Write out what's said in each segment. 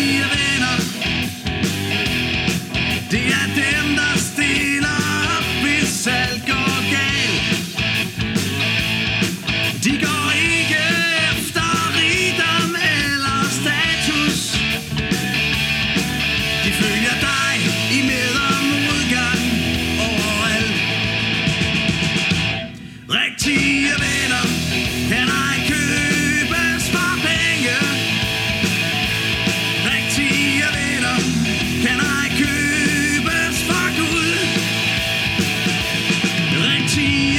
leaving. guaranteed.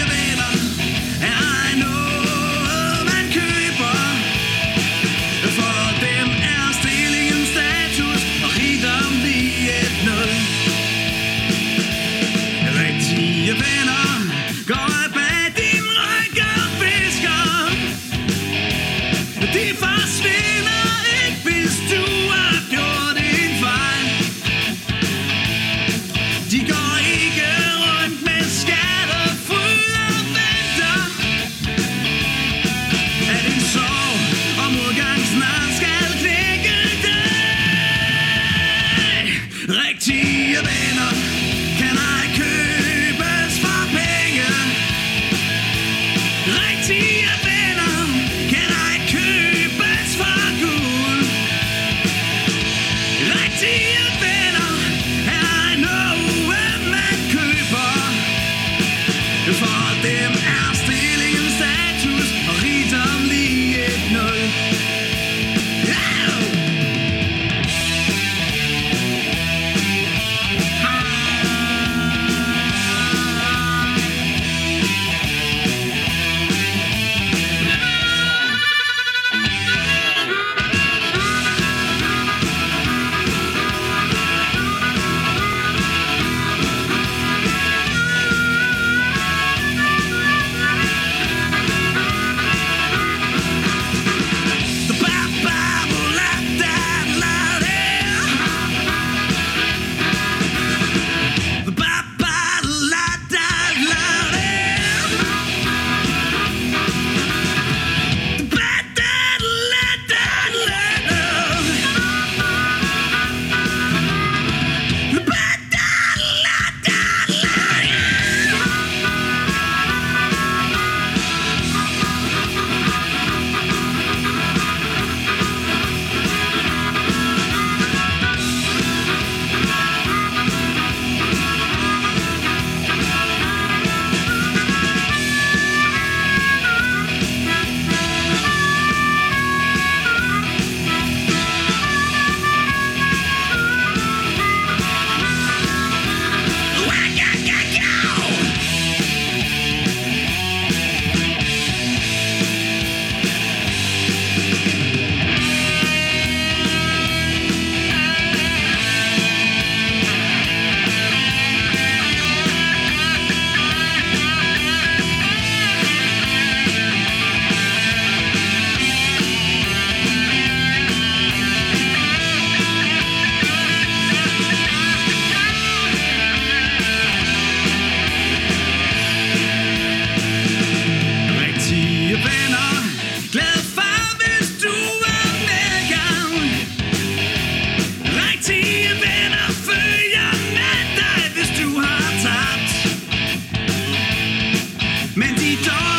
De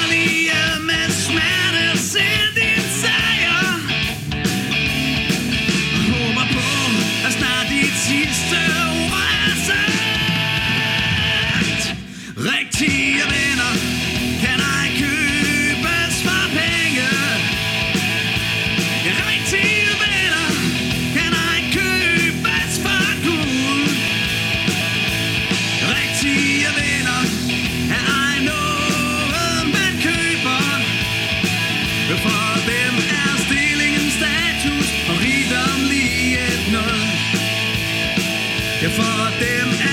rigdom lige et